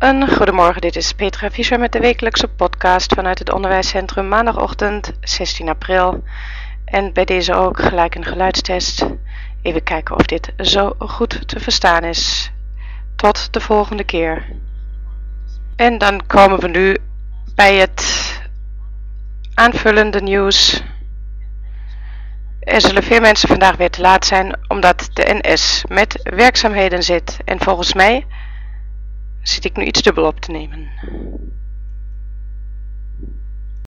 Een goedemorgen, dit is Petra Fischer met de wekelijkse podcast vanuit het onderwijscentrum maandagochtend 16 april. En bij deze ook gelijk een geluidstest. Even kijken of dit zo goed te verstaan is. Tot de volgende keer. En dan komen we nu bij het aanvullende nieuws. Er zullen veel mensen vandaag weer te laat zijn omdat de NS met werkzaamheden zit. En volgens mij zit ik nu iets dubbel op te nemen.